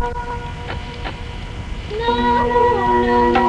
No, no, no.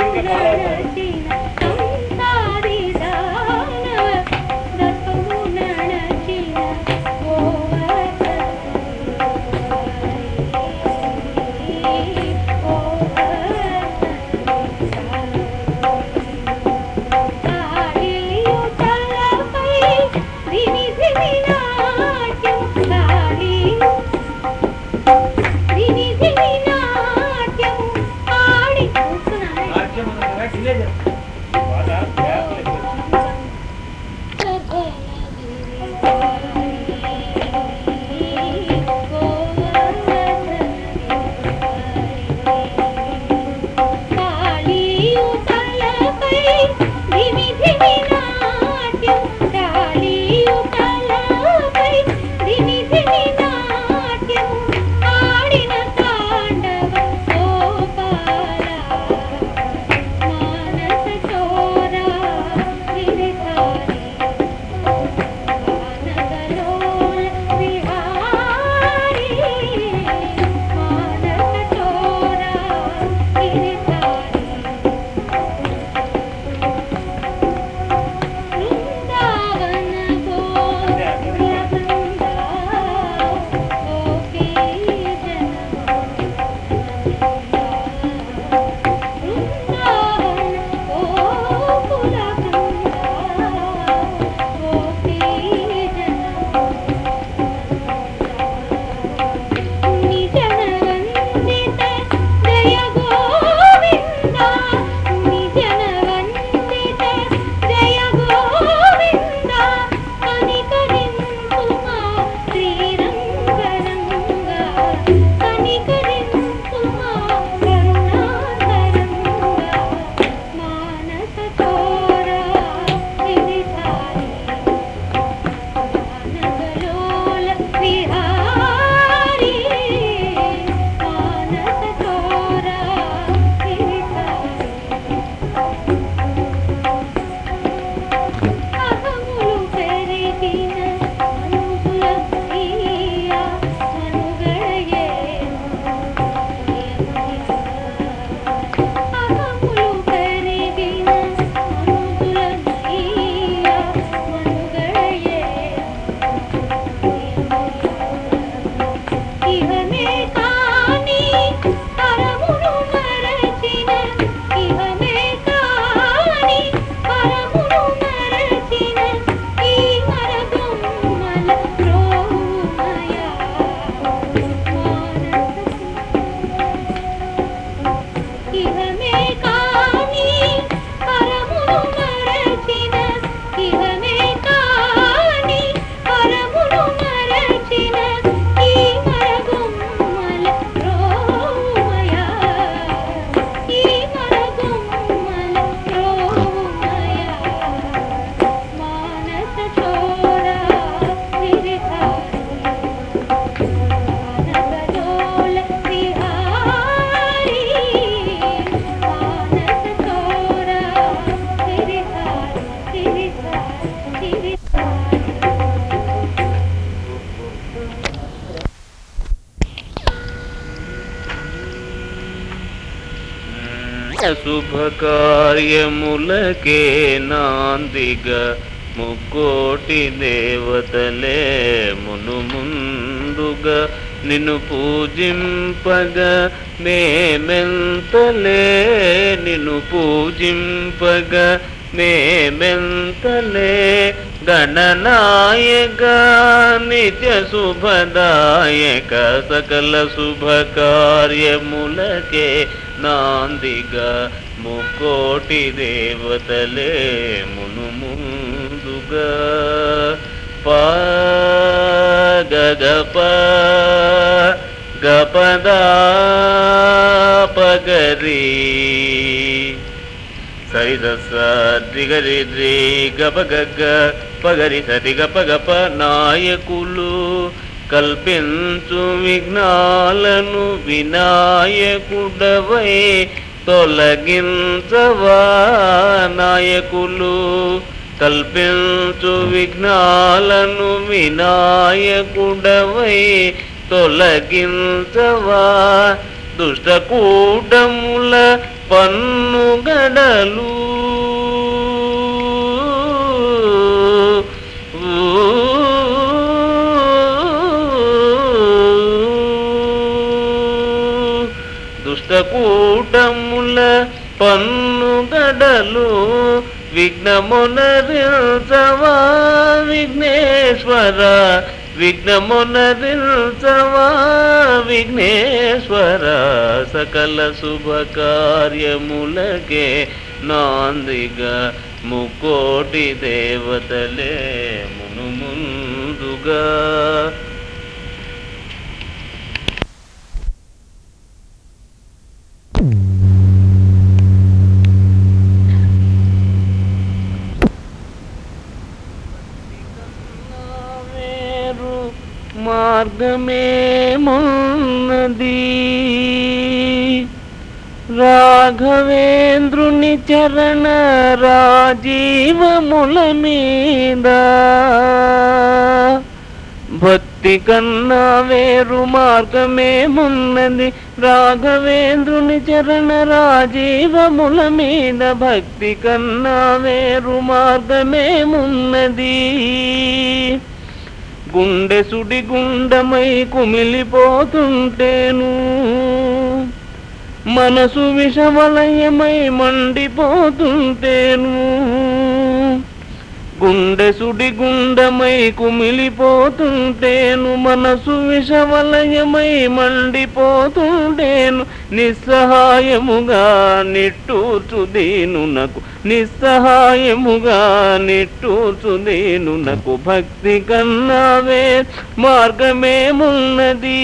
Deus. శుభకార్యములకే నాందిగా ముక్కోటి దేవతలే మును ముందుగా నిన్ను పూజింపగా మేమెంతలే నిన్ను పూజింపగా మేమెంతలే గణనాయక నిత్య శుభదాయక సకల శుభ కార్యములకే నాందిగా ముకోటి దేవతలే మును ముందుగా. పగప గపదా పగరీ సరిదస దిగరి రి. గప గగ పగరి సరి గప గప నాయకులు. కల్పించు విఘ్నాలను వినాయకుడవై తొలగించవా నాయకులు. కల్పించు విఘ్నాలను వినాయకుడవై తొలగించవా దుష్టకూటముల పన్నుగడలు దుష్టకూటముల పన్నుగడలు విఘ్నమునరిల్చవా విఘ్నేశ్వర? విఘ్నమునరిల్చవా విఘ్నేశ్వర? సకల శుభ కార్యములకే నాందిగా ముకోటి దేవతలే మును ముందుగా వేరు మార్గమేమున్నది? రాఘవేంద్రుని చరణ రాజీవముల మీద భక్తి కన్నా వేరు మార్గమేమున్నది? రాఘవేంద్రుని చరణ రాజీవముల మీద భక్తి కన్నా వేరు మార్గమేమున్నది? గుండె సుడి గుండమై కుమిలిపోతుంటేను. మనసు విషవలయమై మండిపోతుంటేను. గుండె సుడి గుండమై కుమిలిపోతుంటేను. మనసు విషవలయమై మండిపోతుంటేను. నిస్సహాయముగా నిట్టూర్చు నాకు నిస్సహాయముగా నిట్టూచు నేను నాకు భక్తి కన్నావే మార్గమేమున్నది?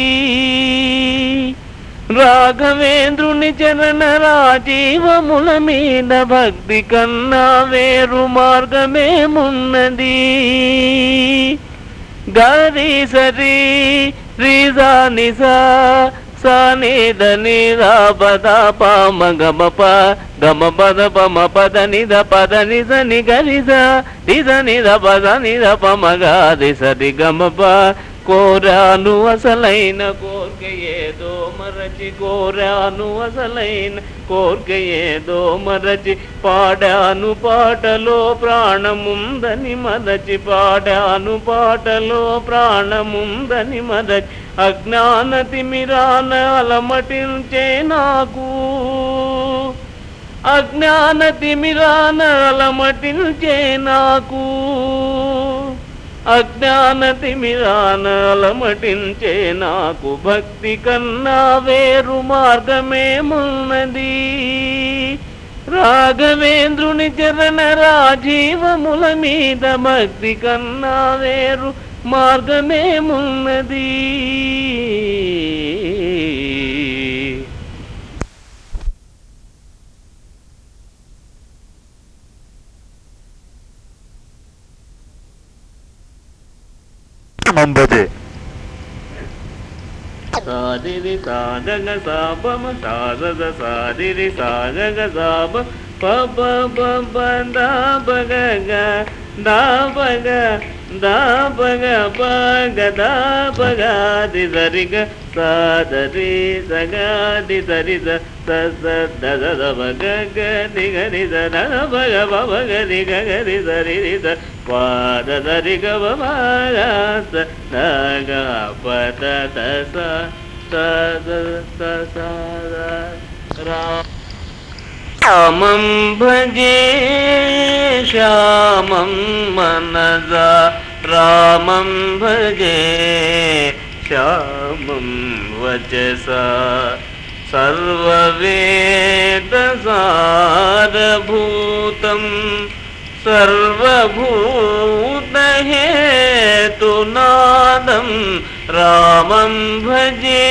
రాఘవేంద్రుని చరణ రాజీవముల మీద భక్తి కన్నా వేరు మార్గమేమున్నది? గరీ సరి రిజా నిసా సానిద నిద పద పామ గమ ప గమ పద పమ పద నిద పద నిజ ని గరిజ నిజ నిద పద నిద పమ గాది సరి గమ ప కోరాను అసలైన కోర్క ఏదో మరచి కోరాను అసలైన కోర్క ఏదో మరచి పాడాను పాటలో ప్రాణముందని మరచి పాడాను పాటలో ప్రాణముందని మరచి అజ్ఞాన తిమిరాన అలమటించే నాకు. అజ్ఞాన తిమిరాన అలమటించే నాకు. అజ్ఞానతిమిరానలమటించే నాకు భక్తి కన్నా వేరు మార్గమేమున్నది? రాఘవేంద్రుని చరణ రాజీవముల మీద భక్తి కన్నా వేరు మార్గమేమున్నది? பக்கம் ஒன்பது. சாதிரி சாதக சாபம சாதக சாதிரி சாதக சாப பப பப தாபக தாபக தாபக பக தாபகாதி சரிக சாதரி சகாதி சரித స స దద దమ గగ ది గరి స దద భగ భగ ది గరి సరి రి స పాద సరి గ భ స దగ పద ద స స ద స స ద రా सर्ववेदसारभूतं सर्वभूतहेतुनादं रामं भजे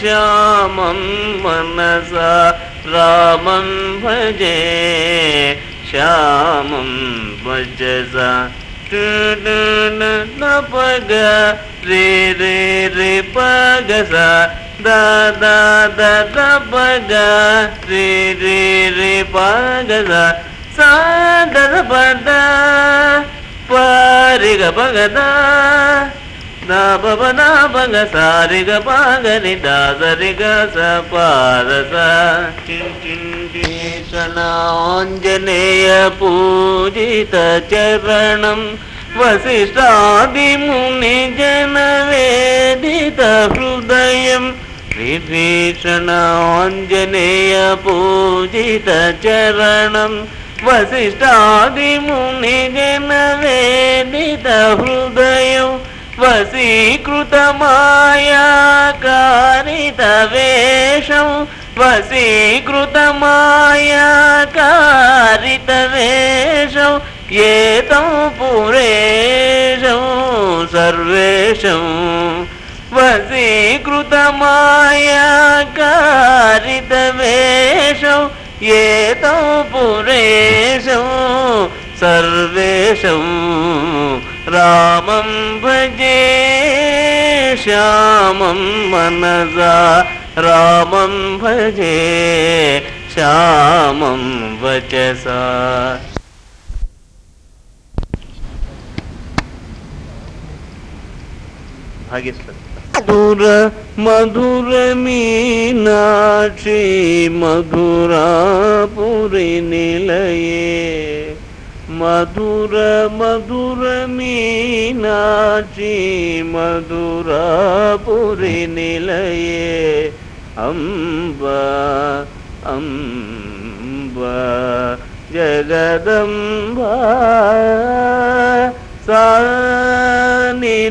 श्यामं मनसा। रामं भजे श्यामं भजसा। न पग रे रे रे पगसा। द दद भग ऋपागस सागरपदा परिगभगदा ददा भग सा ऋगपाग ऋग स पादुन्दी सनाञ्जनेय पूजित चरणं वसिष्ठादिमुनिजनवेदित हृदयम् विभीषणाञ्जनेयपूजितचरणं वसिष्ठादिमुनिजनवेदितहृदयं वसीकृतमायाकारितवेषं वसीकृतमायाकारितवेषौ एतौ पुरेशौ सर्वेषम् वशीकृतमायाकारितवेषौ एतौ पुरेशौ सर्वेषौ रामं भजे श्यामं मनसा रामं भजे श्यामं वचसा। भाग्यस्वती मधुर मधुर मीनाक्षी मधुरापुरी निलये। मधुर मधुर मीनाक्षी मधुरापुरी निलये। अम्ब अम्ब, जगदम्बा सा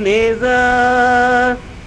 निजा। మధుర మధుర మీనాక్షి మధురాపురి నిలయే మధుర మధుర మీనాక్షి మధురాపురి